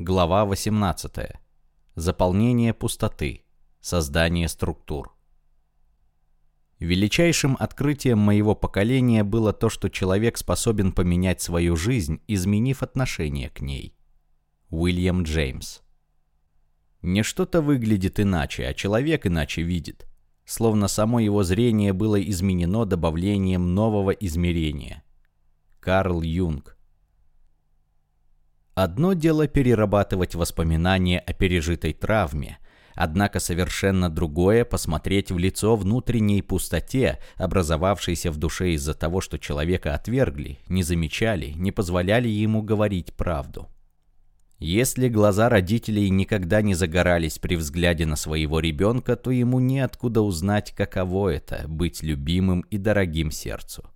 Глава 18. Заполнение пустоты. Создание структур. Величайшим открытием моего поколения было то, что человек способен поменять свою жизнь, изменив отношение к ней. Уильям Джеймс. Не что-то выглядит иначе, а человек иначе видит. Словно само его зрение было изменено добавлением нового измерения. Карл Юнг. Одно дело перерабатывать воспоминания о пережитой травме, однако совершенно другое посмотреть в лицо внутренней пустоте, образовавшейся в душе из-за того, что человека отвергли, не замечали, не позволяли ему говорить правду. Если глаза родителей никогда не загорались при взгляде на своего ребенка, то ему неоткуда узнать, каково это – быть любимым и дорогим сердцу.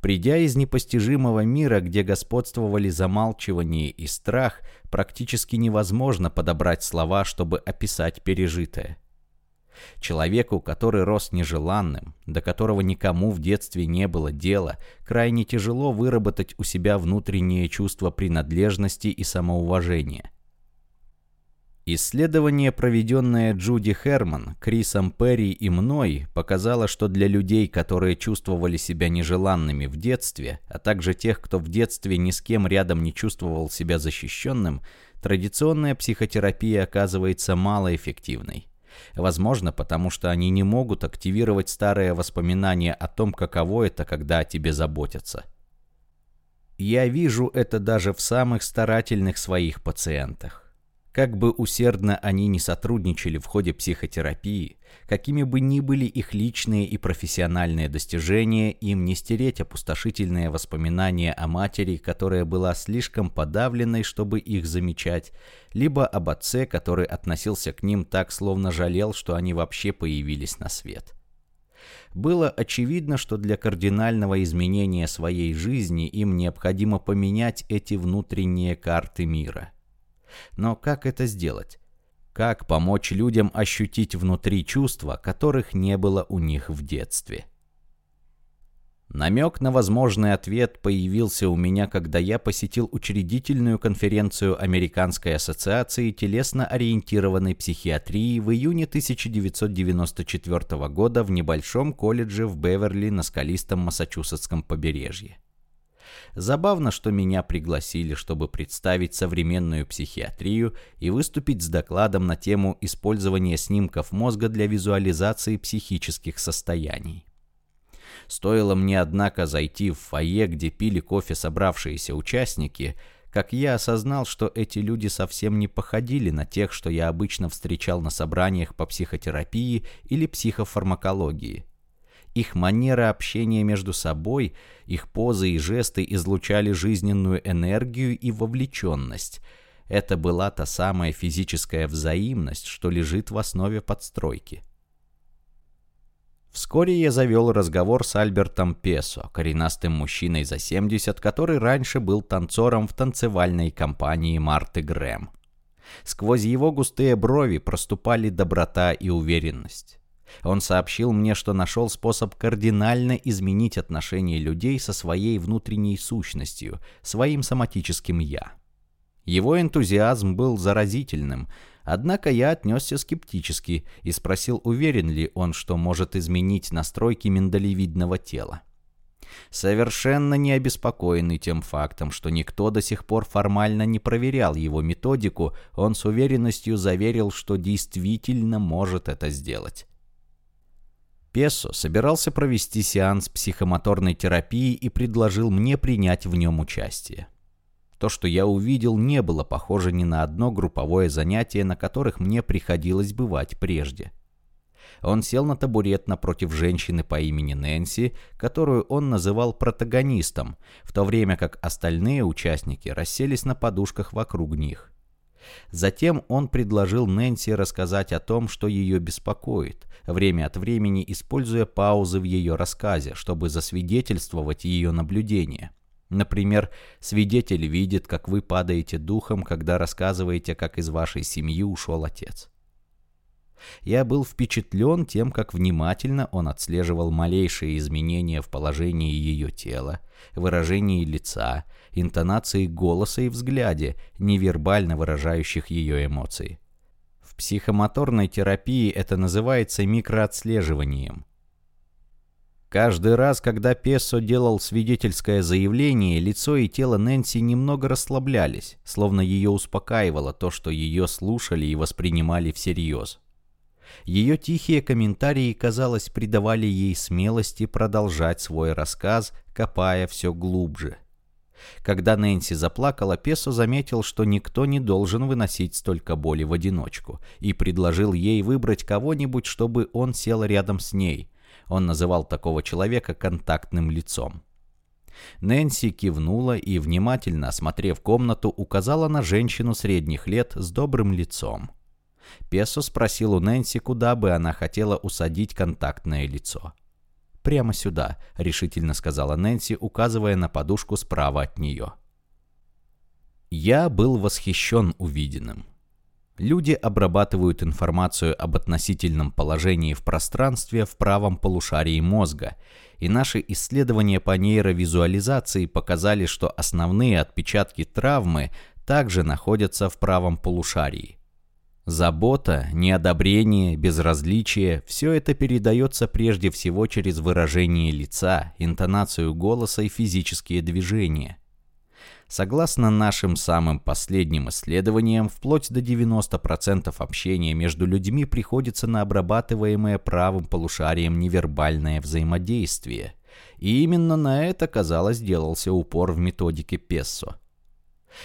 Придя из непостижимого мира, где господствовали замалчивание и страх, практически невозможно подобрать слова, чтобы описать пережитое. Человеку, который рос нежеланным, до которого никому в детстве не было дела, крайне тяжело выработать у себя внутреннее чувство принадлежности и самоуважения. Исследование, проведенное Джуди Херман, Крисом Перри и мной, показало, что для людей, которые чувствовали себя нежеланными в детстве, а также тех, кто в детстве ни с кем рядом не чувствовал себя защищенным, традиционная психотерапия оказывается малоэффективной. Возможно, потому что они не могут активировать старые воспоминания о том, каково это, когда о тебе заботятся. Я вижу это даже в самых старательных своих пациентах. Как бы усердно они ни сотрудничали в ходе психотерапии, какими бы ни были их личные и профессиональные достижения, им не стереть опустошительные воспоминания о матери, которая была слишком подавленной, чтобы их замечать, либо об отце, который относился к ним так, словно жалел, что они вообще появились на свет. Было очевидно, что для кардинального изменения своей жизни им необходимо поменять эти внутренние карты мира – но как это сделать? Как помочь людям ощутить внутри чувства, которых не было у них в детстве? Намек на возможный ответ появился у меня, когда я посетил учредительную конференцию Американской ассоциации телесно-ориентированной психиатрии в июне 1994 года в небольшом колледже в Беверли на скалистом Массачусетском побережье. Забавно, что меня пригласили, чтобы представить современную психиатрию и выступить с докладом на тему использования снимков мозга для визуализации психических состояний. Стоило мне, однако, зайти в фойе, где пили кофе собравшиеся участники, как я осознал, что эти люди совсем не походили на тех, что я обычно встречал на собраниях по психотерапии или психофармакологии – их манера общения между собой, их позы и жесты излучали жизненную энергию и вовлеченность. Это была та самая физическая взаимность, что лежит в основе подстройки. Вскоре я завел разговор с Альбертом Песо, коренастым мужчиной за 70, который раньше был танцором в танцевальной компании Марты Грэм. Сквозь его густые брови проступали доброта и уверенность. Он сообщил мне, что нашел способ кардинально изменить отношение людей со своей внутренней сущностью, своим соматическим «я». Его энтузиазм был заразительным, однако я отнесся скептически и спросил, уверен ли он, что может изменить настройки миндалевидного тела. Совершенно не обеспокоенный тем фактом, что никто до сих пор формально не проверял его методику, он с уверенностью заверил, что действительно может это сделать. Песо собирался провести сеанс психомоторной терапии и предложил мне принять в нем участие. То, что я увидел, не было похоже ни на одно групповое занятие, на которых мне приходилось бывать прежде. Он сел на табурет напротив женщины по имени Нэнси, которую он называл протагонистом, в то время как остальные участники расселись на подушках вокруг них. Затем он предложил Нэнси рассказать о том, что ее беспокоит, время от времени используя паузы в ее рассказе, чтобы засвидетельствовать ее наблюдения. Например, свидетель видит, как вы падаете духом, когда рассказываете, как из вашей семьи ушел отец. Я был впечатлен тем, как внимательно он отслеживал малейшие изменения в положении ее тела, выражении лица, интонации голоса и взгляде, невербально выражающих ее эмоции. В психомоторной терапии это называется микроотслеживанием. Каждый раз, когда Пессо делал свидетельское заявление, лицо и тело Нэнси немного расслаблялись, словно ее успокаивало то, что ее слушали и воспринимали всерьез. Ее тихие комментарии, казалось, придавали ей смелости продолжать свой рассказ, копая все глубже. Когда Нэнси заплакала, Песо заметил, что никто не должен выносить столько боли в одиночку, и предложил ей выбрать кого-нибудь, чтобы он сел рядом с ней, он называл такого человека контактным лицом. Нэнси кивнула и, внимательно осмотрев комнату, указала на женщину средних лет с добрым лицом. Песо спросил у Нэнси, куда бы она хотела усадить контактное лицо. «Прямо сюда», — решительно сказала Нэнси, указывая на подушку справа от нее. Я был восхищен увиденным. Люди обрабатывают информацию об относительном положении в пространстве в правом полушарии мозга, и наши исследования по нейровизуализации показали, что основные отпечатки травмы также находятся в правом полушарии. Забота, неодобрение, безразличие – все это передается прежде всего через выражение лица, интонацию голоса и физические движения. Согласно нашим самым последним исследованиям, вплоть до 90% общения между людьми приходится на обрабатываемое правым полушарием невербальное взаимодействие. И именно на это, казалось, делался упор в методике Пессо.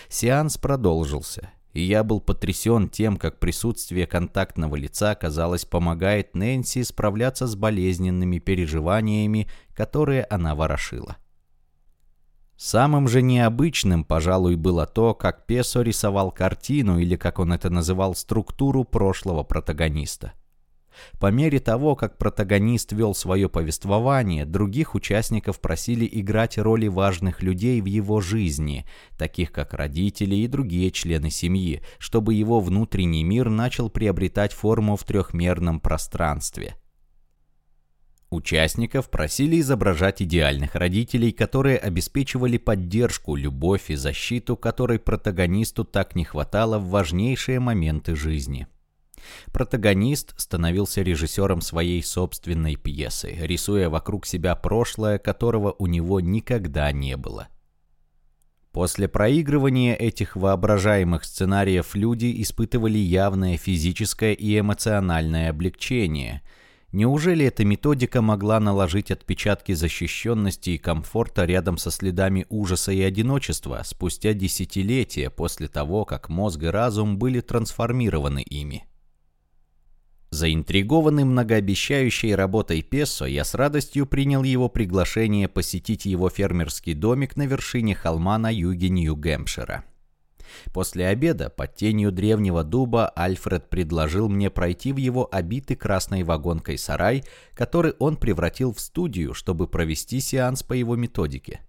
Сеанс продолжился, и я был потрясен тем, как присутствие контактного лица, казалось, помогает Нэнси справляться с болезненными переживаниями, которые она ворошила. Самым же необычным, пожалуй, было то, как Песо рисовал картину, или, как он это называл, структуру прошлого протагониста. По мере того, как протагонист вел свое повествование, других участников просили играть роли важных людей в его жизни, таких как родители и другие члены семьи, чтобы его внутренний мир начал приобретать форму в трехмерном пространстве – Участников просили изображать идеальных родителей, которые обеспечивали поддержку, любовь и защиту, которой протагонисту так не хватало в важнейшие моменты жизни. Протагонист становился режиссером своей собственной пьесы, рисуя вокруг себя прошлое, которого у него никогда не было. После проигрывания этих воображаемых сценариев люди испытывали явное физическое и эмоциональное облегчение – Неужели эта методика могла наложить отпечатки защищенности и комфорта рядом со следами ужаса и одиночества спустя десятилетия после того, как мозг и разум были трансформированы ими? Заинтригованный многообещающей работой Песо, я с радостью принял его приглашение посетить его фермерский домик на вершине холма на юге Нью-Гэмпшира. После обеда под тенью древнего дуба Альфред предложил мне пройти в его обитый красной вагонкой сарай, который он превратил в студию, чтобы провести сеанс по его методике.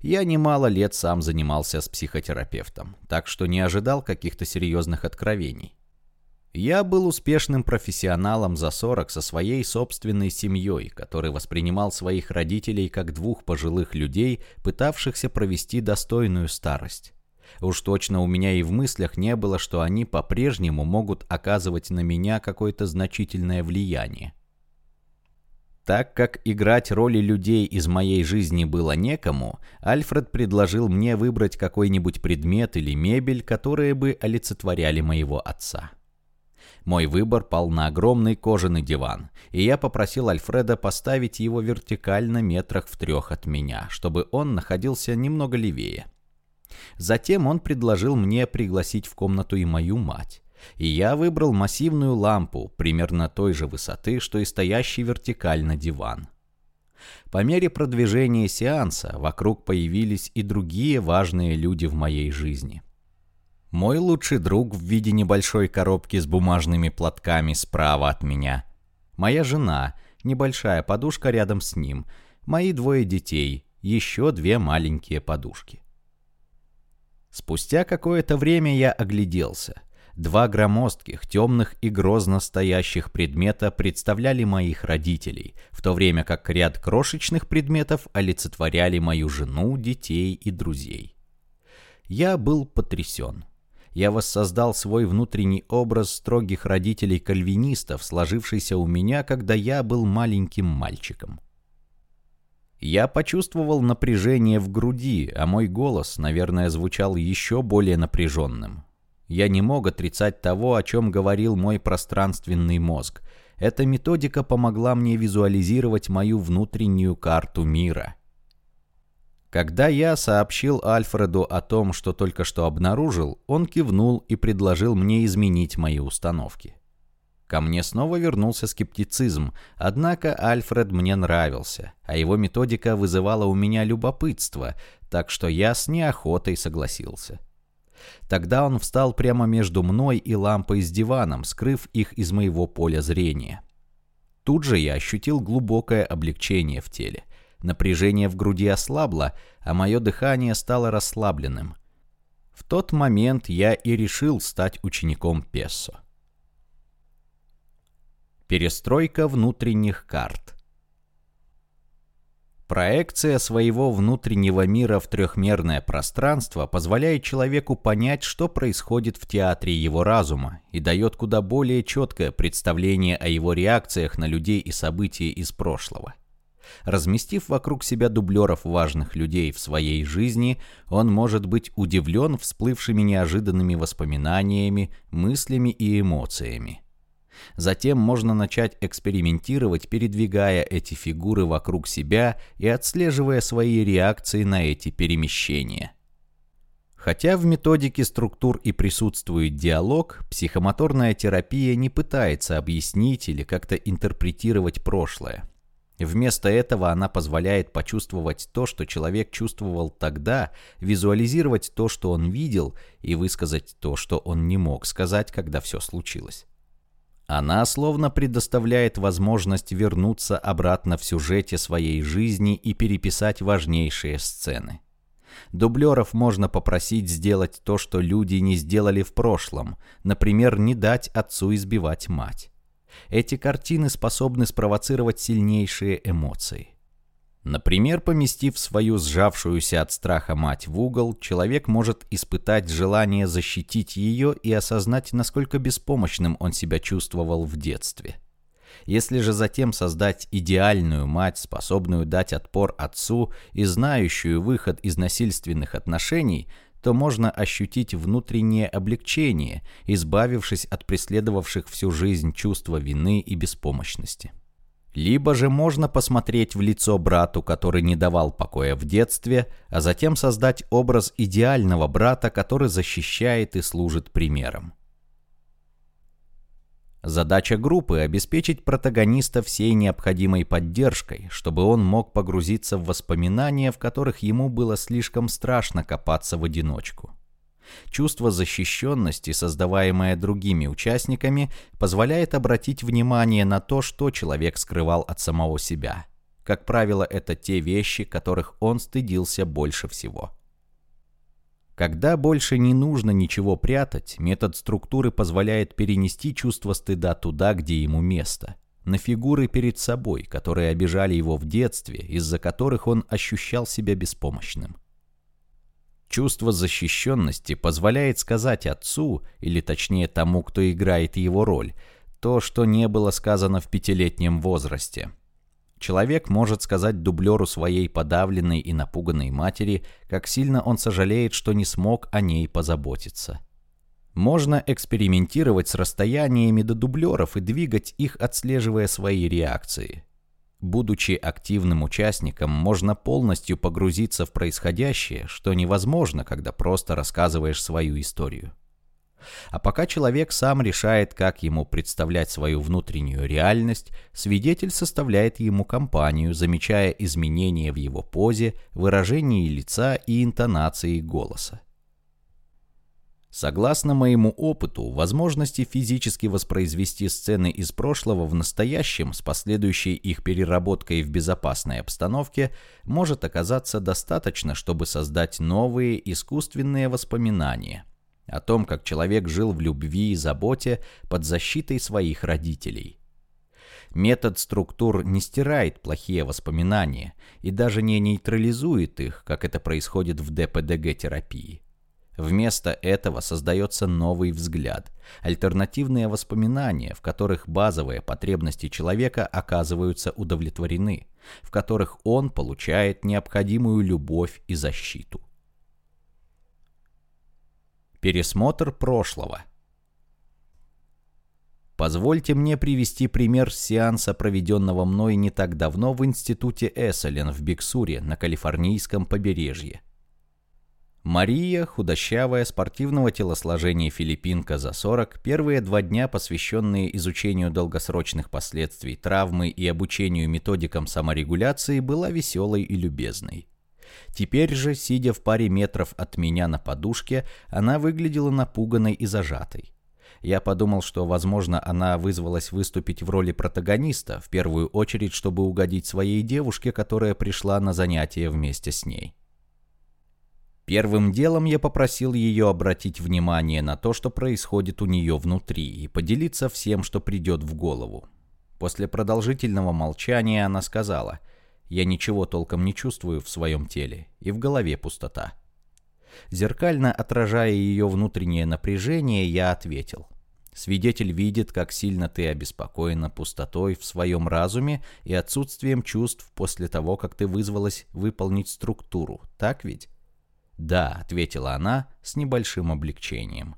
Я немало лет сам занимался с психотерапевтом, так что не ожидал каких-то серьезных откровений. Я был успешным профессионалом за 40 со своей собственной семьей, который воспринимал своих родителей как двух пожилых людей, пытавшихся провести достойную старость. Уж точно у меня и в мыслях не было, что они по-прежнему могут оказывать на меня какое-то значительное влияние. Так как играть роли людей из моей жизни было некому, Альфред предложил мне выбрать какой-нибудь предмет или мебель, которые бы олицетворяли моего отца. Мой выбор пал на огромный кожаный диван, и я попросил Альфреда поставить его вертикально метрах в трех от меня, чтобы он находился немного левее. Затем он предложил мне пригласить в комнату и мою мать. И я выбрал массивную лампу, примерно той же высоты, что и стоящий вертикально диван. По мере продвижения сеанса вокруг появились и другие важные люди в моей жизни. Мой лучший друг в виде небольшой коробки с бумажными платками справа от меня. Моя жена, небольшая подушка рядом с ним. Мои двое детей, еще две маленькие подушки. Спустя какое-то время я огляделся. Два громоздких, темных и грозно стоящих предмета представляли моих родителей, в то время как ряд крошечных предметов олицетворяли мою жену, детей и друзей. Я был потрясен. Я воссоздал свой внутренний образ строгих родителей-кальвинистов, сложившийся у меня, когда я был маленьким мальчиком. Я почувствовал напряжение в груди, а мой голос, наверное, звучал еще более напряженным. Я не мог отрицать того, о чем говорил мой пространственный мозг. Эта методика помогла мне визуализировать мою внутреннюю карту мира. Когда я сообщил Альфреду о том, что только что обнаружил, он кивнул и предложил мне изменить мои установки. Ко мне снова вернулся скептицизм, однако Альфред мне нравился, а его методика вызывала у меня любопытство, так что я с неохотой согласился. Тогда он встал прямо между мной и лампой с диваном, скрыв их из моего поля зрения. Тут же я ощутил глубокое облегчение в теле. Напряжение в груди ослабло, а мое дыхание стало расслабленным. В тот момент я и решил стать учеником Пессо. Перестройка внутренних карт Проекция своего внутреннего мира в трехмерное пространство позволяет человеку понять, что происходит в театре его разума, и дает куда более четкое представление о его реакциях на людей и события из прошлого. Разместив вокруг себя дублеров важных людей в своей жизни, он может быть удивлен всплывшими неожиданными воспоминаниями, мыслями и эмоциями. Затем можно начать экспериментировать, передвигая эти фигуры вокруг себя и отслеживая свои реакции на эти перемещения. Хотя в методике структур и присутствует диалог, психомоторная терапия не пытается объяснить или как-то интерпретировать прошлое. Вместо этого она позволяет почувствовать то, что человек чувствовал тогда, визуализировать то, что он видел, и высказать то, что он не мог сказать, когда все случилось. Она словно предоставляет возможность вернуться обратно в сюжете своей жизни и переписать важнейшие сцены. Дублеров можно попросить сделать то, что люди не сделали в прошлом, например, не дать отцу избивать мать. Эти картины способны спровоцировать сильнейшие эмоции. Например, поместив свою сжавшуюся от страха мать в угол, человек может испытать желание защитить ее и осознать, насколько беспомощным он себя чувствовал в детстве. Если же затем создать идеальную мать, способную дать отпор отцу и знающую выход из насильственных отношений, то можно ощутить внутреннее облегчение, избавившись от преследовавших всю жизнь чувства вины и беспомощности. Либо же можно посмотреть в лицо брату, который не давал покоя в детстве, а затем создать образ идеального брата, который защищает и служит примером. Задача группы – обеспечить протагониста всей необходимой поддержкой, чтобы он мог погрузиться в воспоминания, в которых ему было слишком страшно копаться в одиночку. Чувство защищенности, создаваемое другими участниками, позволяет обратить внимание на то, что человек скрывал от самого себя. Как правило, это те вещи, которых он стыдился больше всего. Когда больше не нужно ничего прятать, метод структуры позволяет перенести чувство стыда туда, где ему место. На фигуры перед собой, которые обижали его в детстве, из-за которых он ощущал себя беспомощным. Чувство защищенности позволяет сказать отцу, или точнее тому, кто играет его роль, то, что не было сказано в пятилетнем возрасте. Человек может сказать дублеру своей подавленной и напуганной матери, как сильно он сожалеет, что не смог о ней позаботиться. Можно экспериментировать с расстояниями до дублеров и двигать их, отслеживая свои реакции. Будучи активным участником, можно полностью погрузиться в происходящее, что невозможно, когда просто рассказываешь свою историю. А пока человек сам решает, как ему представлять свою внутреннюю реальность, свидетель составляет ему компанию, замечая изменения в его позе, выражении лица и интонации голоса. Согласно моему опыту, возможности физически воспроизвести сцены из прошлого в настоящем с последующей их переработкой в безопасной обстановке может оказаться достаточно, чтобы создать новые искусственные воспоминания. О том, как человек жил в любви и заботе под защитой своих родителей. Метод структур не стирает плохие воспоминания и даже не нейтрализует их, как это происходит в ДПДГ-терапии. Вместо этого создается новый взгляд, альтернативные воспоминания, в которых базовые потребности человека оказываются удовлетворены, в которых он получает необходимую любовь и защиту. Пересмотр прошлого – Позвольте мне привести пример сеанса, проведенного мной не так давно в институте Эсселен в Биксуре на калифорнийском побережье. Мария, худощавая, спортивного телосложения филиппинка за 40, первые два дня, посвященные изучению долгосрочных последствий травмы и обучению методикам саморегуляции, была веселой и любезной. Теперь же, сидя в паре метров от меня на подушке, она выглядела напуганной и зажатой. Я подумал, что, возможно, она вызвалась выступить в роли протагониста, в первую очередь, чтобы угодить своей девушке, которая пришла на занятие вместе с ней. Первым делом я попросил ее обратить внимание на то, что происходит у нее внутри, и поделиться всем, что придет в голову. После продолжительного молчания она сказала, «Я ничего толком не чувствую в своем теле, и в голове пустота». Зеркально отражая ее внутреннее напряжение, я ответил, Свидетель видит, как сильно ты обеспокоена пустотой в своем разуме и отсутствием чувств после того, как ты вызвалась выполнить структуру, так ведь? «Да», — ответила она с небольшим облегчением.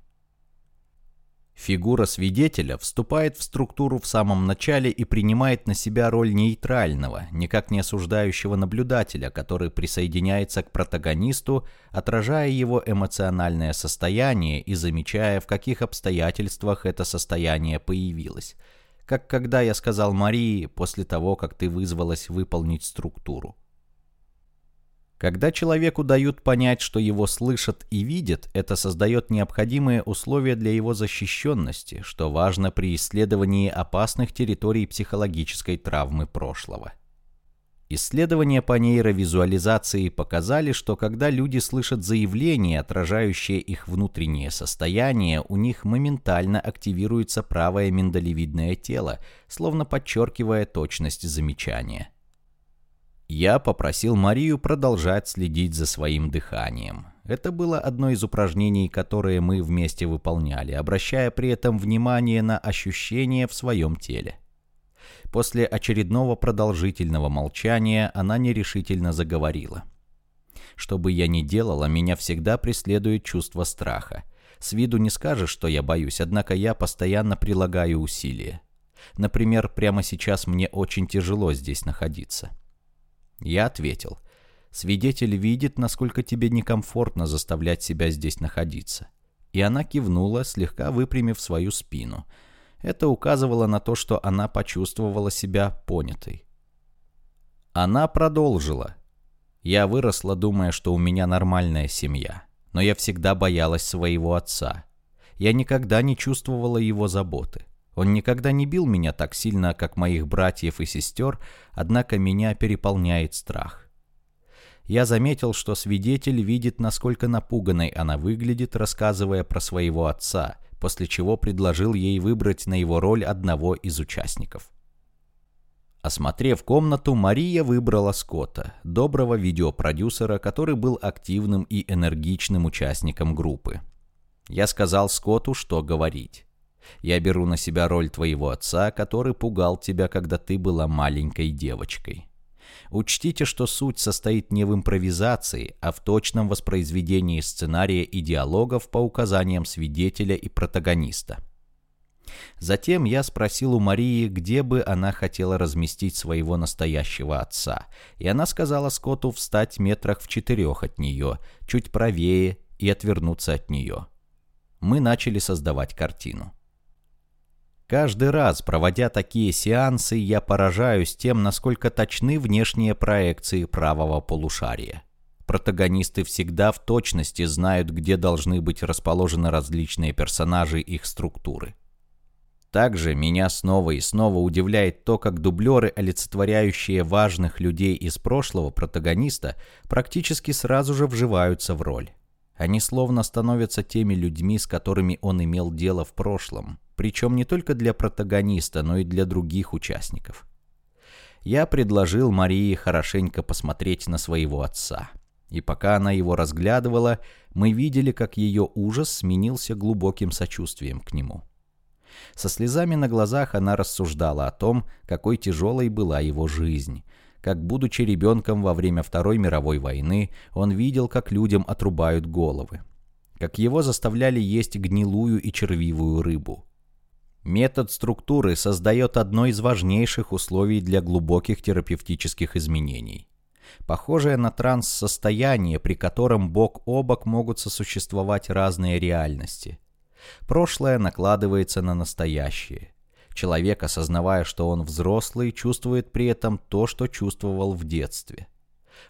Фигура свидетеля вступает в структуру в самом начале и принимает на себя роль нейтрального, никак не осуждающего наблюдателя, который присоединяется к протагонисту, отражая его эмоциональное состояние и замечая, в каких обстоятельствах это состояние появилось. Как когда я сказал Марии после того, как ты вызвалась выполнить структуру. Когда человеку дают понять, что его слышат и видят, это создает необходимые условия для его защищенности, что важно при исследовании опасных территорий психологической травмы прошлого. Исследования по нейровизуализации показали, что когда люди слышат заявления, отражающие их внутреннее состояние, у них моментально активируется правое миндалевидное тело, словно подчеркивая точность замечания. Я попросил Марию продолжать следить за своим дыханием. Это было одно из упражнений, которые мы вместе выполняли, обращая при этом внимание на ощущения в своем теле. После очередного продолжительного молчания она нерешительно заговорила. Что бы я ни делала, меня всегда преследует чувство страха. С виду не скажешь, что я боюсь, однако я постоянно прилагаю усилия. Например, прямо сейчас мне очень тяжело здесь находиться. Я ответил. Свидетель видит, насколько тебе некомфортно заставлять себя здесь находиться. И она кивнула, слегка выпрямив свою спину. Это указывало на то, что она почувствовала себя понятой. Она продолжила. Я выросла, думая, что у меня нормальная семья. Но я всегда боялась своего отца. Я никогда не чувствовала его заботы. Он никогда не бил меня так сильно, как моих братьев и сестер, однако меня переполняет страх. Я заметил, что свидетель видит, насколько напуганной она выглядит, рассказывая про своего отца, после чего предложил ей выбрать на его роль одного из участников. Осмотрев комнату, Мария выбрала Скотта, доброго видеопродюсера, который был активным и энергичным участником группы. Я сказал Скотту, что говорить. Я беру на себя роль твоего отца, который пугал тебя, когда ты была маленькой девочкой. Учтите, что суть состоит не в импровизации, а в точном воспроизведении сценария и диалогов по указаниям свидетеля и протагониста. Затем я спросил у Марии, где бы она хотела разместить своего настоящего отца, и она сказала Скотту встать метрах в четырех от нее, чуть правее и отвернуться от нее. Мы начали создавать картину. Каждый раз, проводя такие сеансы, я поражаюсь тем, насколько точны внешние проекции правого полушария. Протагонисты всегда в точности знают, где должны быть расположены различные персонажи их структуры. Также меня снова и снова удивляет то, как дублеры, олицетворяющие важных людей из прошлого протагониста, практически сразу же вживаются в роль. Они словно становятся теми людьми, с которыми он имел дело в прошлом, причем не только для протагониста, но и для других участников. Я предложил Марии хорошенько посмотреть на своего отца. И пока она его разглядывала, мы видели, как ее ужас сменился глубоким сочувствием к нему. Со слезами на глазах она рассуждала о том, какой тяжелой была его жизнь, как, будучи ребенком во время Второй мировой войны, он видел, как людям отрубают головы, как его заставляли есть гнилую и червивую рыбу. Метод структуры создает одно из важнейших условий для глубоких терапевтических изменений. Похожее на транс-состояние, при котором бок о бок могут сосуществовать разные реальности. Прошлое накладывается на настоящее. Человек, осознавая, что он взрослый, чувствует при этом то, что чувствовал в детстве.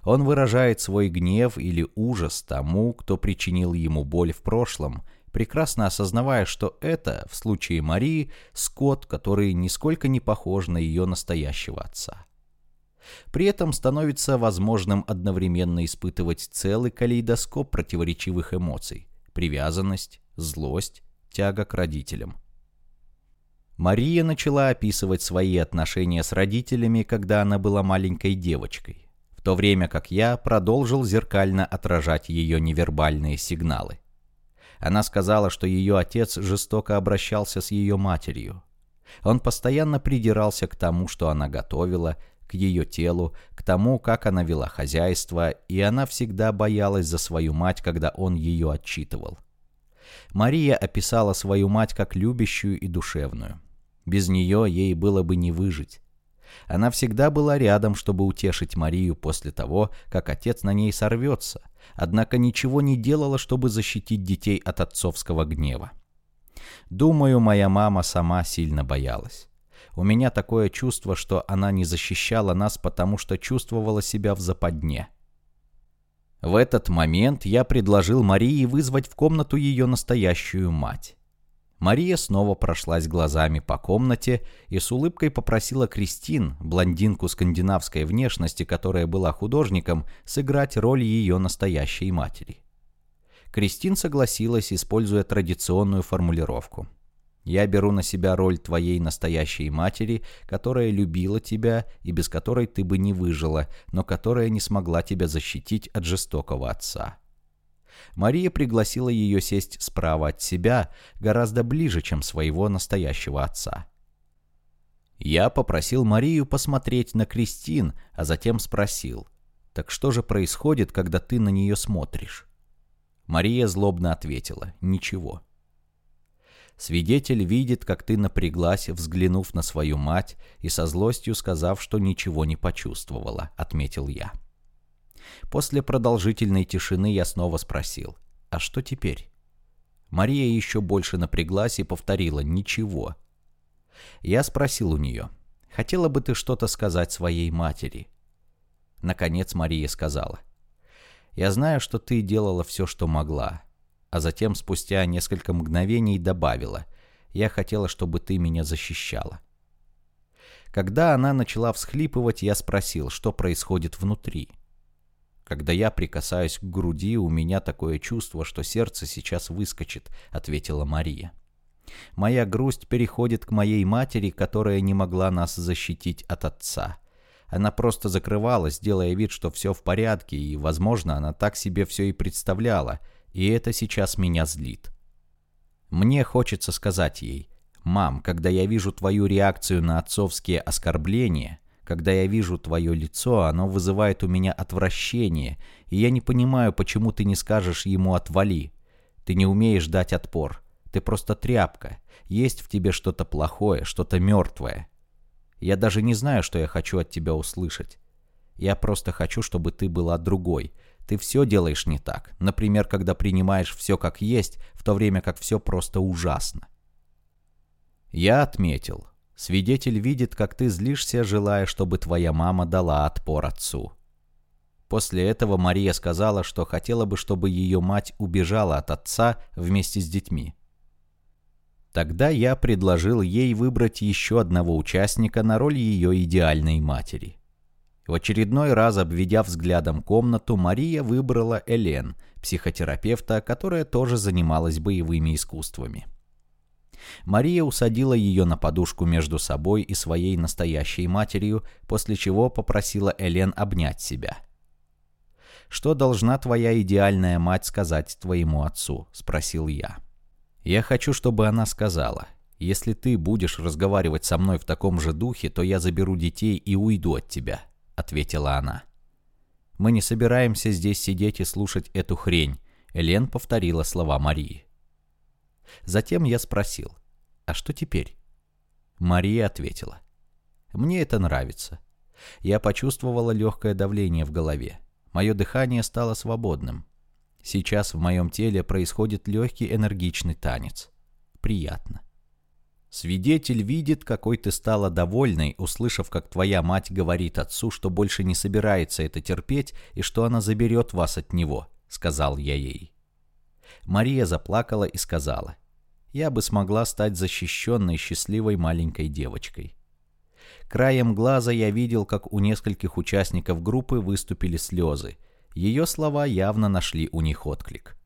Он выражает свой гнев или ужас тому, кто причинил ему боль в прошлом, прекрасно осознавая, что это, в случае Марии, скот, который нисколько не похож на ее настоящего отца. При этом становится возможным одновременно испытывать целый калейдоскоп противоречивых эмоций – привязанность, злость, тяга к родителям – Мария начала описывать свои отношения с родителями, когда она была маленькой девочкой, в то время как я продолжил зеркально отражать ее невербальные сигналы. Она сказала, что ее отец жестоко обращался с ее матерью. Он постоянно придирался к тому, что она готовила, к ее телу, к тому, как она вела хозяйство, и она всегда боялась за свою мать, когда он ее отчитывал. Мария описала свою мать как любящую и душевную. Без нее ей было бы не выжить. Она всегда была рядом, чтобы утешить Марию после того, как отец на ней сорвется, однако ничего не делала, чтобы защитить детей от отцовского гнева. Думаю, моя мама сама сильно боялась. У меня такое чувство, что она не защищала нас, потому что чувствовала себя в западне. В этот момент я предложил Марии вызвать в комнату ее настоящую мать. Мария снова прошлась глазами по комнате и с улыбкой попросила Кристин, блондинку скандинавской внешности, которая была художником, сыграть роль ее настоящей матери. Кристин согласилась, используя традиционную формулировку. «Я беру на себя роль твоей настоящей матери, которая любила тебя и без которой ты бы не выжила, но которая не смогла тебя защитить от жестокого отца». Мария пригласила ее сесть справа от себя, гораздо ближе, чем своего настоящего отца. Я попросил Марию посмотреть на Кристин, а затем спросил, «Так что же происходит, когда ты на нее смотришь?» Мария злобно ответила, «Ничего». Свидетель видит, как ты напряглась, взглянув на свою мать и со злостью сказав, что ничего не почувствовала, отметил я. После продолжительной тишины я снова спросил, «А что теперь?» Мария еще больше напряглась и повторила «Ничего». Я спросил у нее, «Хотела бы ты что-то сказать своей матери?» Наконец Мария сказала, «Я знаю, что ты делала все, что могла». А затем, спустя несколько мгновений, добавила, «Я хотела, чтобы ты меня защищала». Когда она начала всхлипывать, я спросил, что происходит внутри. Когда я прикасаюсь к груди, у меня такое чувство, что сердце сейчас выскочит», — ответила Мария. «Моя грусть переходит к моей матери, которая не могла нас защитить от отца. Она просто закрывалась, делая вид, что все в порядке, и, возможно, она так себе все и представляла, и это сейчас меня злит. Мне хочется сказать ей, «Мам, когда я вижу твою реакцию на отцовские оскорбления, когда я вижу твое лицо, оно вызывает у меня отвращение, и я не понимаю, почему ты не скажешь ему «отвали». Ты не умеешь дать отпор. Ты просто тряпка. Есть в тебе что-то плохое, что-то мертвое. Я даже не знаю, что я хочу от тебя услышать. Я просто хочу, чтобы ты была другой. Ты все делаешь не так. Например, когда принимаешь все как есть, в то время как все просто ужасно. Я отметил, Свидетель видит, как ты злишься, желая, чтобы твоя мама дала отпор отцу. После этого Мария сказала, что хотела бы, чтобы ее мать убежала от отца вместе с детьми. Тогда я предложил ей выбрать еще одного участника на роль ее идеальной матери. В очередной раз, обведя взглядом комнату, Мария выбрала Элен, психотерапевта, которая тоже занималась боевыми искусствами. Мария усадила ее на подушку между собой и своей настоящей матерью, после чего попросила Элен обнять себя. «Что должна твоя идеальная мать сказать твоему отцу?» – спросил я. «Я хочу, чтобы она сказала, если ты будешь разговаривать со мной в таком же духе, то я заберу детей и уйду от тебя», – ответила она. «Мы не собираемся здесь сидеть и слушать эту хрень», – Элен повторила слова Марии. Затем я спросил, «А что теперь?» Мария ответила, «Мне это нравится». Я почувствовала легкое давление в голове. Мое дыхание стало свободным. Сейчас в моем теле происходит легкий энергичный танец. Приятно. Свидетель видит, какой ты стала довольной, услышав, как твоя мать говорит отцу, что больше не собирается это терпеть и что она заберет вас от него, сказал я ей. Мария заплакала и сказала, я бы смогла стать защищенной, счастливой маленькой девочкой. Краем глаза я видел, как у нескольких участников группы выступили слезы. Ее слова явно нашли у них отклик.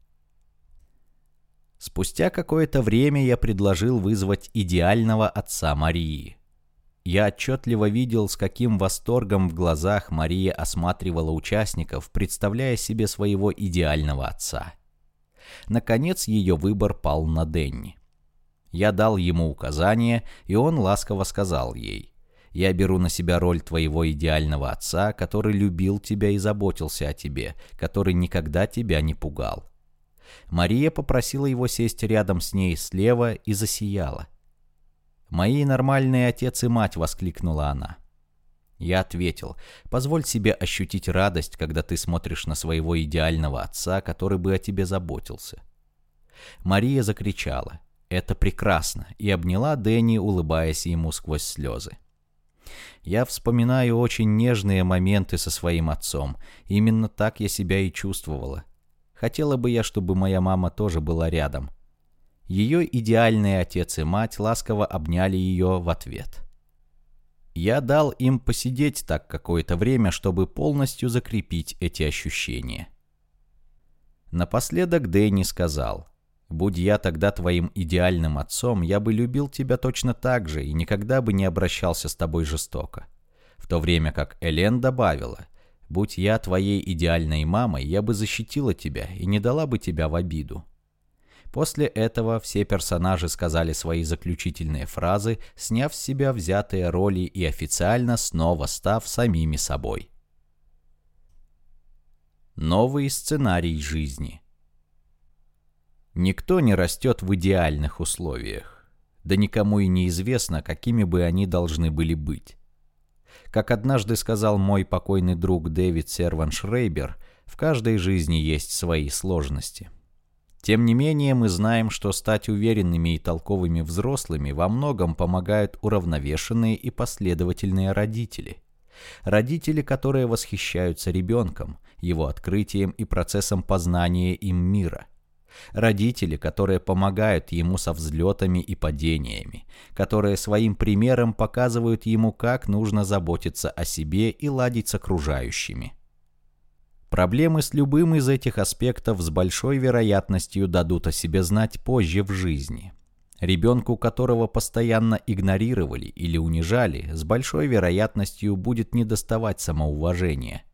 Спустя какое-то время я предложил вызвать идеального отца Марии. Я отчетливо видел, с каким восторгом в глазах Мария осматривала участников, представляя себе своего идеального отца. Наконец ее выбор пал на Денни. Я дал ему указание, и он ласково сказал ей, «Я беру на себя роль твоего идеального отца, который любил тебя и заботился о тебе, который никогда тебя не пугал». Мария попросила его сесть рядом с ней слева и засияла. «Мои нормальные отец и мать!» — воскликнула она. Я ответил, позволь себе ощутить радость, когда ты смотришь на своего идеального отца, который бы о тебе заботился. Мария закричала, это прекрасно, и обняла Дэнни, улыбаясь ему сквозь слезы. Я вспоминаю очень нежные моменты со своим отцом. Именно так я себя и чувствовала. Хотела бы я, чтобы моя мама тоже была рядом. Ее идеальные отец и мать ласково обняли ее в ответ. Я дал им посидеть так какое-то время, чтобы полностью закрепить эти ощущения. Напоследок Дэнни сказал, «Будь я тогда твоим идеальным отцом, я бы любил тебя точно так же и никогда бы не обращался с тобой жестоко». В то время как Элен добавила, Будь я твоей идеальной мамой, я бы защитила тебя и не дала бы тебя в обиду. После этого все персонажи сказали свои заключительные фразы, сняв с себя взятые роли и официально снова став самими собой. Новый сценарий жизни Никто не растет в идеальных условиях. Да никому и не известно, какими бы они должны были быть. Как однажды сказал мой покойный друг Дэвид Серван Шрейбер, в каждой жизни есть свои сложности. Тем не менее, мы знаем, что стать уверенными и толковыми взрослыми во многом помогают уравновешенные и последовательные родители. Родители, которые восхищаются ребенком, его открытием и процессом познания им мира. Родители, которые помогают ему со взлетами и падениями, которые своим примером показывают ему, как нужно заботиться о себе и ладить с окружающими. Проблемы с любым из этих аспектов с большой вероятностью дадут о себе знать позже в жизни. Ребенку, которого постоянно игнорировали или унижали, с большой вероятностью будет недоставать самоуважения –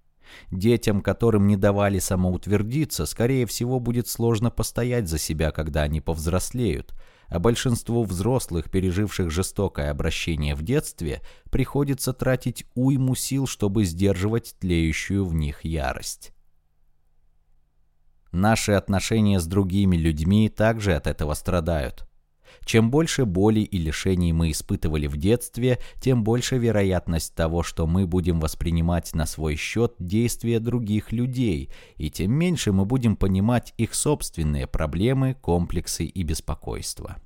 Детям, которым не давали самоутвердиться, скорее всего, будет сложно постоять за себя, когда они повзрослеют, а большинству взрослых, переживших жестокое обращение в детстве, приходится тратить уйму сил, чтобы сдерживать тлеющую в них ярость. Наши отношения с другими людьми также от этого страдают. Чем больше боли и лишений мы испытывали в детстве, тем больше вероятность того, что мы будем воспринимать на свой счет действия других людей, и тем меньше мы будем понимать их собственные проблемы, комплексы и беспокойства.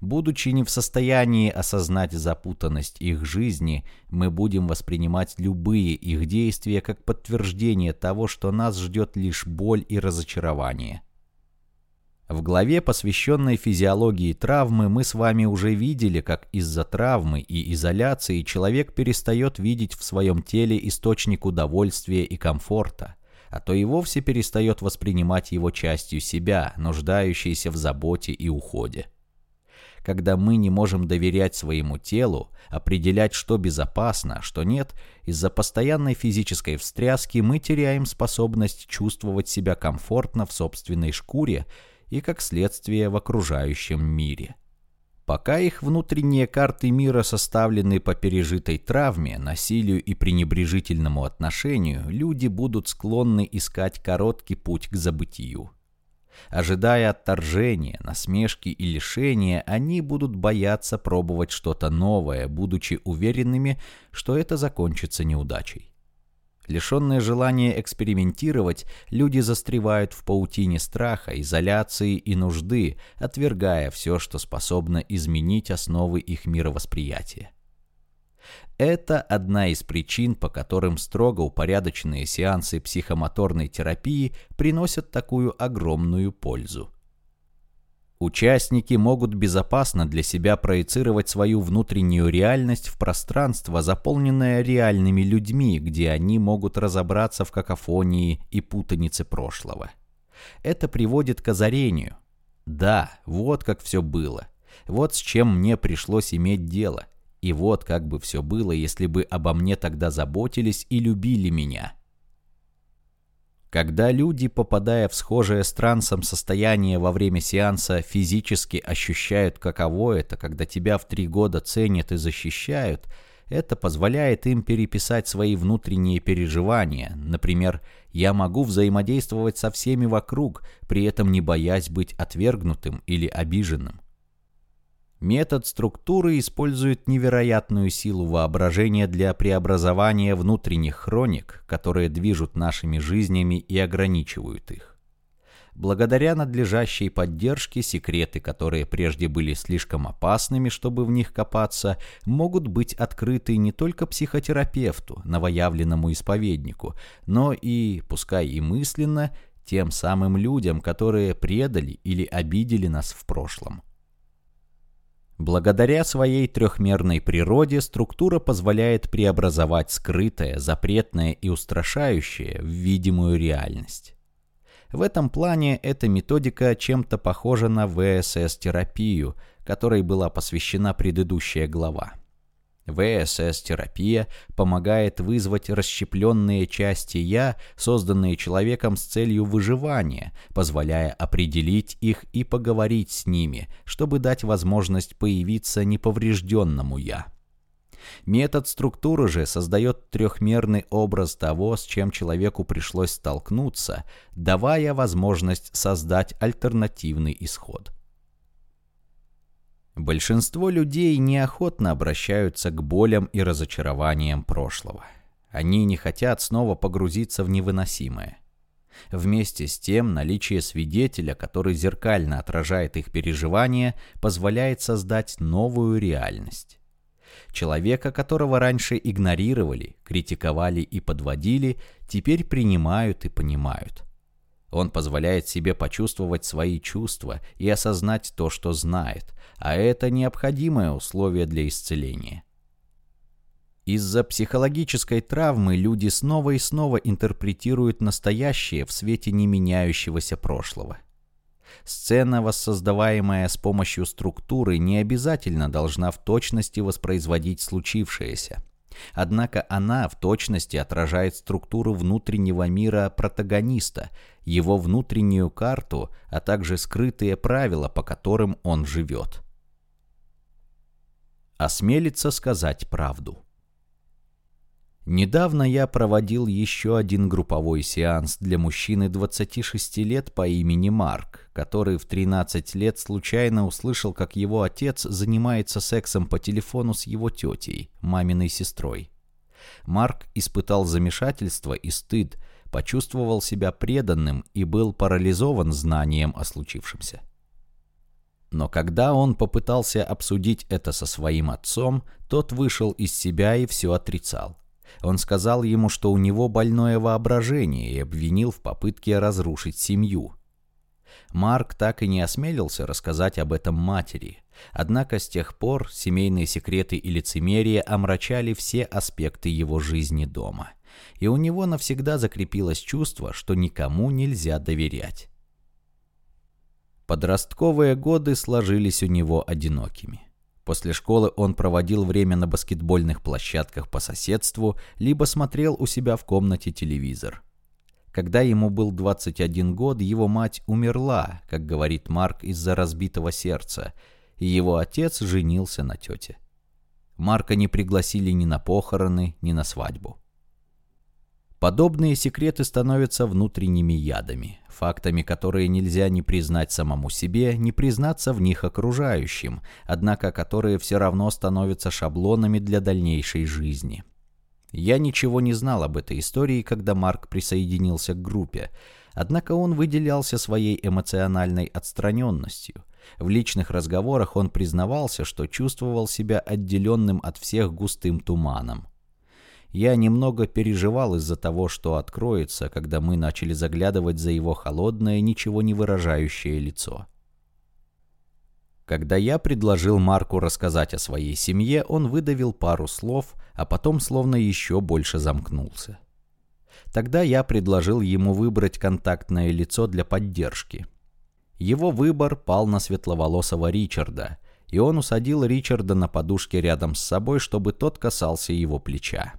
Будучи не в состоянии осознать запутанность их жизни, мы будем воспринимать любые их действия как подтверждение того, что нас ждет лишь боль и разочарование – В главе, посвященной физиологии травмы, мы с вами уже видели, как из-за травмы и изоляции человек перестает видеть в своем теле источник удовольствия и комфорта, а то и вовсе перестает воспринимать его частью себя, нуждающейся в заботе и уходе. Когда мы не можем доверять своему телу, определять, что безопасно, что нет, из-за постоянной физической встряски мы теряем способность чувствовать себя комфортно в собственной шкуре и, как следствие, в окружающем мире. Пока их внутренние карты мира составлены по пережитой травме, насилию и пренебрежительному отношению, люди будут склонны искать короткий путь к забытию. Ожидая отторжения, насмешки и лишения, они будут бояться пробовать что-то новое, будучи уверенными, что это закончится неудачей. Лишенные желания экспериментировать, люди застревают в паутине страха, изоляции и нужды, отвергая все, что способно изменить основы их мировосприятия. Это одна из причин, по которым строго упорядоченные сеансы психомоторной терапии приносят такую огромную пользу. Участники могут безопасно для себя проецировать свою внутреннюю реальность в пространство, заполненное реальными людьми, где они могут разобраться в какофонии и путанице прошлого. Это приводит к озарению. Да, вот как все было. Вот с чем мне пришлось иметь дело. И вот как бы все было, если бы обо мне тогда заботились и любили меня. Когда люди, попадая в схожее с трансом состояние во время сеанса, физически ощущают, каково это, когда тебя в три года ценят и защищают, это позволяет им переписать свои внутренние переживания. Например, «я могу взаимодействовать со всеми вокруг, при этом не боясь быть отвергнутым или обиженным». Метод структуры использует невероятную силу воображения для преобразования внутренних хроник, которые движут нашими жизнями и ограничивают их. Благодаря надлежащей поддержке секреты, которые прежде были слишком опасными, чтобы в них копаться, могут быть открыты не только психотерапевту, новоявленному исповеднику, но и, пускай и мысленно, тем самым людям, которые предали или обидели нас в прошлом. Благодаря своей трехмерной природе структура позволяет преобразовать скрытое, запретное и устрашающее в видимую реальность. В этом плане эта методика чем-то похожа на ВСС-терапию, которой была посвящена предыдущая глава. ВСС-терапия помогает вызвать расщепленные части «я», созданные человеком с целью выживания, позволяя определить их и поговорить с ними, чтобы дать возможность появиться неповрежденному «я». Метод структуры же создает трехмерный образ того, с чем человеку пришлось столкнуться, давая возможность создать альтернативный исход. Большинство людей неохотно обращаются к болям и разочарованиям прошлого. Они не хотят снова погрузиться в невыносимое. Вместе с тем, наличие свидетеля, который зеркально отражает их переживания, позволяет создать новую реальность. Человека, которого раньше игнорировали, критиковали и подводили, теперь принимают и понимают. Он позволяет себе почувствовать свои чувства и осознать то, что знает, а это необходимое условие для исцеления. Из-за психологической травмы люди снова и снова интерпретируют настоящее в свете не меняющегося прошлого. Сцена, воссоздаваемая с помощью структуры, не обязательно должна в точности воспроизводить случившееся. Однако она в точности отражает структуру внутреннего мира протагониста, его внутреннюю карту, а также скрытые правила, по которым он живет осмелится сказать правду. Недавно я проводил еще один групповой сеанс для мужчины 26 лет по имени Марк, который в 13 лет случайно услышал, как его отец занимается сексом по телефону с его тетей, маминой сестрой. Марк испытал замешательство и стыд, почувствовал себя преданным и был парализован знанием о случившемся. Но когда он попытался обсудить это со своим отцом, тот вышел из себя и все отрицал. Он сказал ему, что у него больное воображение и обвинил в попытке разрушить семью. Марк так и не осмелился рассказать об этом матери. Однако с тех пор семейные секреты и лицемерие омрачали все аспекты его жизни дома. И у него навсегда закрепилось чувство, что никому нельзя доверять. Подростковые годы сложились у него одинокими. После школы он проводил время на баскетбольных площадках по соседству, либо смотрел у себя в комнате телевизор. Когда ему был 21 год, его мать умерла, как говорит Марк, из-за разбитого сердца, и его отец женился на тете. Марка не пригласили ни на похороны, ни на свадьбу. Подобные секреты становятся внутренними ядами, фактами, которые нельзя не признать самому себе, не признаться в них окружающим, однако которые все равно становятся шаблонами для дальнейшей жизни. Я ничего не знал об этой истории, когда Марк присоединился к группе, однако он выделялся своей эмоциональной отстраненностью. В личных разговорах он признавался, что чувствовал себя отделенным от всех густым туманом. Я немного переживал из-за того, что откроется, когда мы начали заглядывать за его холодное, ничего не выражающее лицо. Когда я предложил Марку рассказать о своей семье, он выдавил пару слов, а потом словно еще больше замкнулся. Тогда я предложил ему выбрать контактное лицо для поддержки. Его выбор пал на светловолосого Ричарда, и он усадил Ричарда на подушке рядом с собой, чтобы тот касался его плеча.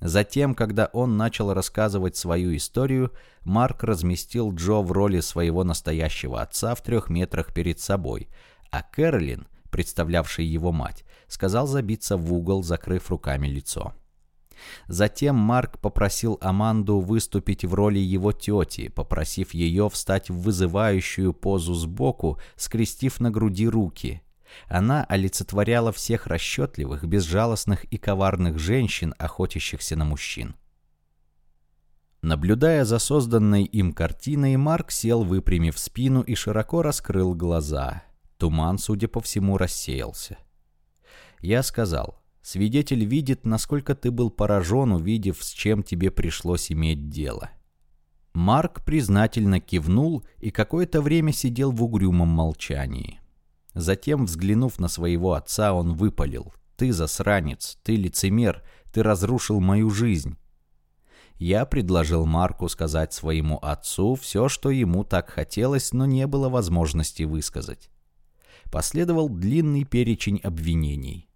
Затем, когда он начал рассказывать свою историю, Марк разместил Джо в роли своего настоящего отца в трех метрах перед собой, а Кэролин, представлявшая его мать, сказал забиться в угол, закрыв руками лицо. Затем Марк попросил Аманду выступить в роли его тети, попросив ее встать в вызывающую позу сбоку, скрестив на груди руки, она олицетворяла всех расчетливых, безжалостных и коварных женщин, охотящихся на мужчин. Наблюдая за созданной им картиной, Марк сел, выпрямив спину и широко раскрыл глаза. Туман, судя по всему, рассеялся. Я сказал, свидетель видит, насколько ты был поражен, увидев, с чем тебе пришлось иметь дело. Марк признательно кивнул и какое-то время сидел в угрюмом молчании. Затем, взглянув на своего отца, он выпалил. «Ты засранец, ты лицемер, ты разрушил мою жизнь». Я предложил Марку сказать своему отцу все, что ему так хотелось, но не было возможности высказать. Последовал длинный перечень обвинений.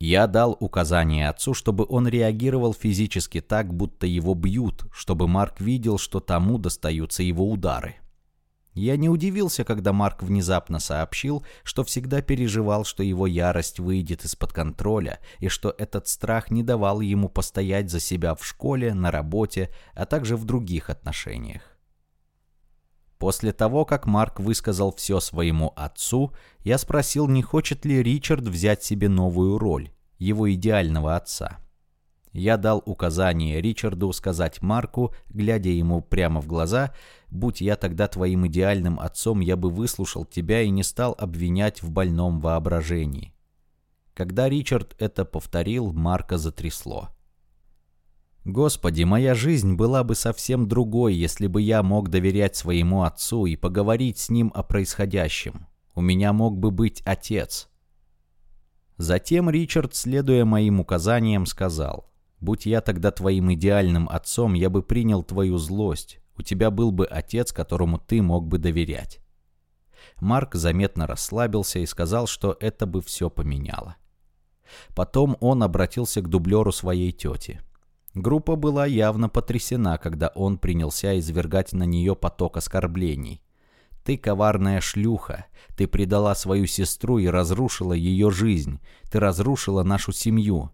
Я дал указание отцу, чтобы он реагировал физически так, будто его бьют, чтобы Марк видел, что тому достаются его удары. Я не удивился, когда Марк внезапно сообщил, что всегда переживал, что его ярость выйдет из-под контроля, и что этот страх не давал ему постоять за себя в школе, на работе, а также в других отношениях. После того, как Марк высказал все своему отцу, я спросил, не хочет ли Ричард взять себе новую роль, его идеального отца. Я дал указание Ричарду сказать Марку, глядя ему прямо в глаза, «Будь я тогда твоим идеальным отцом, я бы выслушал тебя и не стал обвинять в больном воображении». Когда Ричард это повторил, Марка затрясло. Господи, моя жизнь была бы совсем другой, если бы я мог доверять своему отцу и поговорить с ним о происходящем. У меня мог бы быть отец. Затем Ричард, следуя моим указаниям, сказал, Будь я тогда твоим идеальным отцом, я бы принял твою злость. У тебя был бы отец, которому ты мог бы доверять. Марк заметно расслабился и сказал, что это бы все поменяло. Потом он обратился к дублеру своей тети. Группа была явно потрясена, когда он принялся извергать на нее поток оскорблений. «Ты коварная шлюха, ты предала свою сестру и разрушила ее жизнь, ты разрушила нашу семью,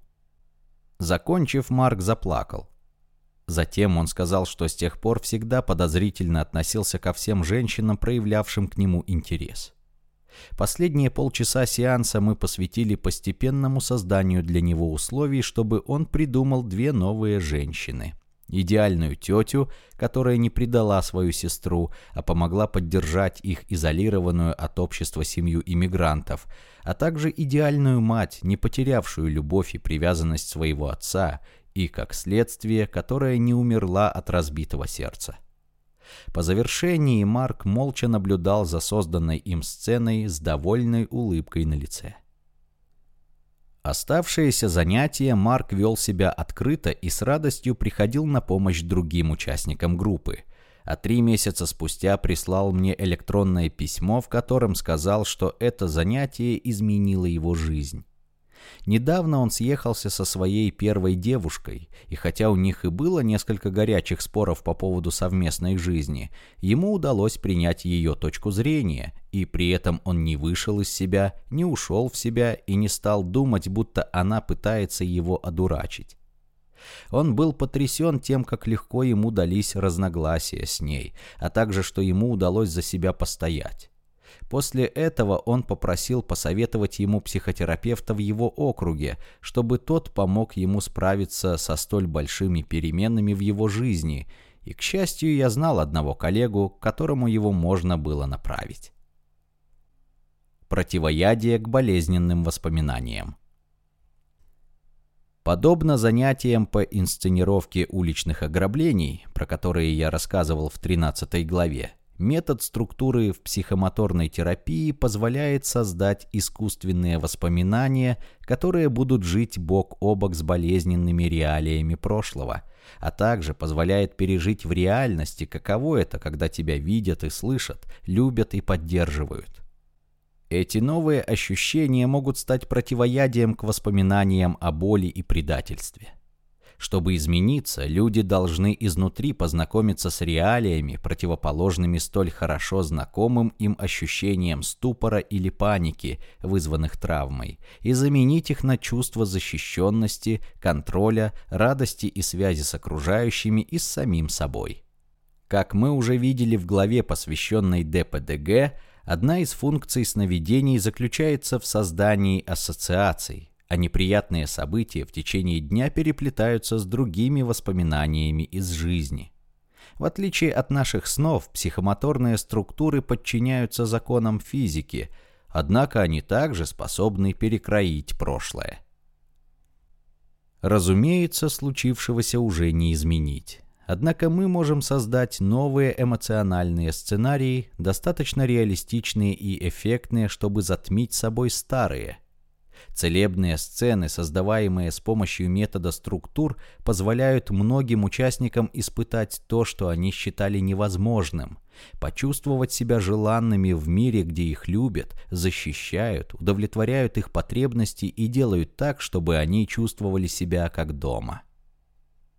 Закончив, Марк заплакал. Затем он сказал, что с тех пор всегда подозрительно относился ко всем женщинам, проявлявшим к нему интерес. Последние полчаса сеанса мы посвятили постепенному созданию для него условий, чтобы он придумал две новые женщины – идеальную тетю, которая не предала свою сестру, а помогла поддержать их изолированную от общества семью иммигрантов, а также идеальную мать, не потерявшую любовь и привязанность своего отца, и, как следствие, которая не умерла от разбитого сердца. По завершении Марк молча наблюдал за созданной им сценой с довольной улыбкой на лице. Оставшееся занятие Марк вел себя открыто и с радостью приходил на помощь другим участникам группы. А три месяца спустя прислал мне электронное письмо, в котором сказал, что это занятие изменило его жизнь. Недавно он съехался со своей первой девушкой, и хотя у них и было несколько горячих споров по поводу совместной жизни, ему удалось принять ее точку зрения, и при этом он не вышел из себя, не ушел в себя и не стал думать, будто она пытается его одурачить. Он был потрясен тем, как легко ему дались разногласия с ней, а также, что ему удалось за себя постоять. После этого он попросил посоветовать ему психотерапевта в его округе, чтобы тот помог ему справиться со столь большими переменами в его жизни, и, к счастью, я знал одного коллегу, к которому его можно было направить. Противоядие к болезненным воспоминаниям Подобно занятиям по инсценировке уличных ограблений, про которые я рассказывал в 13 главе, Метод структуры в психомоторной терапии позволяет создать искусственные воспоминания, которые будут жить бок о бок с болезненными реалиями прошлого, а также позволяет пережить в реальности, каково это, когда тебя видят и слышат, любят и поддерживают. Эти новые ощущения могут стать противоядием к воспоминаниям о боли и предательстве. Чтобы измениться, люди должны изнутри познакомиться с реалиями, противоположными столь хорошо знакомым им ощущениям ступора или паники, вызванных травмой, и заменить их на чувство защищенности, контроля, радости и связи с окружающими и с самим собой. Как мы уже видели в главе, посвященной ДПДГ, одна из функций сновидений заключается в создании ассоциаций, а неприятные события в течение дня переплетаются с другими воспоминаниями из жизни. В отличие от наших снов, психомоторные структуры подчиняются законам физики, однако они также способны перекроить прошлое. Разумеется, случившегося уже не изменить. Однако мы можем создать новые эмоциональные сценарии, достаточно реалистичные и эффектные, чтобы затмить собой старые, Целебные сцены, создаваемые с помощью метода структур, позволяют многим участникам испытать то, что они считали невозможным, почувствовать себя желанными в мире, где их любят, защищают, удовлетворяют их потребности и делают так, чтобы они чувствовали себя как дома.